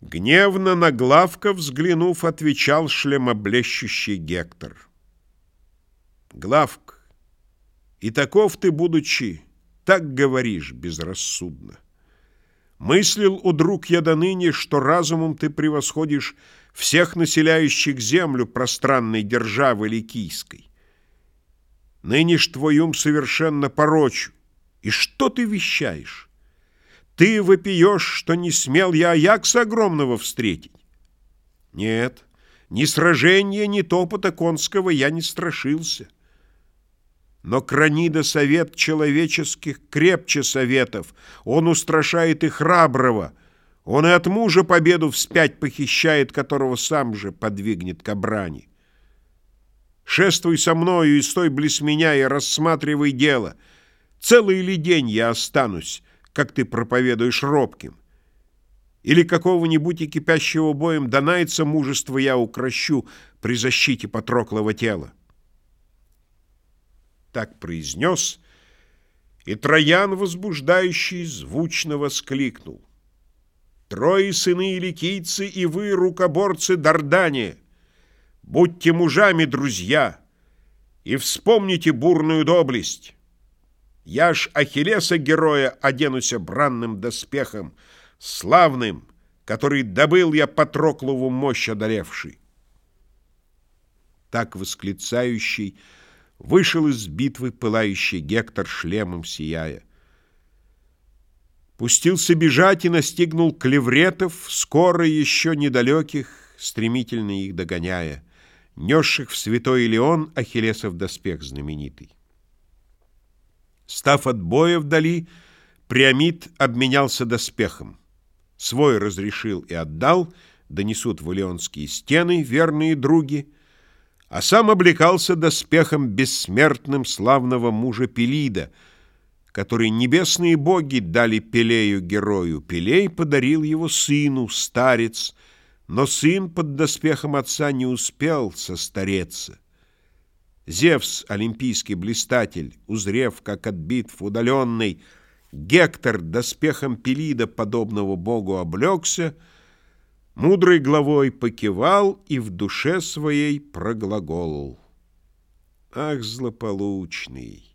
Гневно на Главка взглянув, отвечал шлемоблещущий Гектор. Главк, и таков ты, будучи, так говоришь безрассудно. Мыслил, у друг я до ныне, что разумом ты превосходишь всех населяющих землю пространной державы Ликийской. Ныне ж твой ум совершенно порочу. И что ты вещаешь? Ты вопиешь, что не смел я Аякса огромного встретить. Нет, ни сражения, ни топота конского я не страшился. Но кранида совет человеческих крепче советов. Он устрашает и храброго. Он и от мужа победу вспять похищает, которого сам же подвигнет к обране. Шествуй со мною и стой близ меня и рассматривай дело. Целый ли день я останусь, как ты проповедуешь робким. Или какого-нибудь и кипящего боем донается мужество я укращу при защите Патроклого тела. Так произнес, и Троян, возбуждающий, звучно воскликнул. Трое сыны иликийцы, и вы, рукоборцы Дардания, будьте мужами, друзья, и вспомните бурную доблесть. Я ж Ахиллеса героя оденуся бранным доспехом, славным, который добыл я Патроклову мощь одолевший. Так восклицающий вышел из битвы пылающий Гектор шлемом сияя. Пустился бежать и настигнул клевретов, скоро еще недалеких, стремительно их догоняя, несших в святой Илеон Ахиллесов доспех знаменитый. Став от боя вдали, Приамид обменялся доспехом. Свой разрешил и отдал, донесут в Илеонские стены верные други, а сам облекался доспехом бессмертным славного мужа Пелида, который небесные боги дали Пелею герою. Пелей подарил его сыну, старец, но сын под доспехом отца не успел состареться. Зевс, олимпийский блистатель, узрев, как от битв удаленный, Гектор доспехом Пелида, подобного богу, облегся, мудрой главой покивал и в душе своей проглаголол. Ах, злополучный!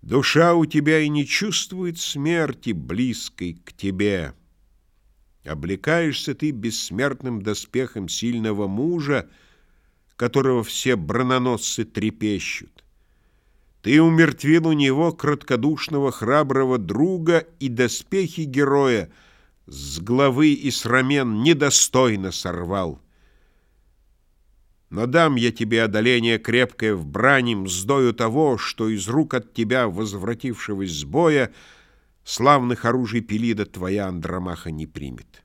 Душа у тебя и не чувствует смерти, близкой к тебе. Облекаешься ты бессмертным доспехом сильного мужа, которого все брононосцы трепещут. Ты умертвил у него краткодушного храброго друга и доспехи героя с главы и с рамен недостойно сорвал. Но дам я тебе одоление крепкое в брани мздою того, что из рук от тебя, возвратившегося с боя, славных оружий Пелида твоя Андромаха не примет».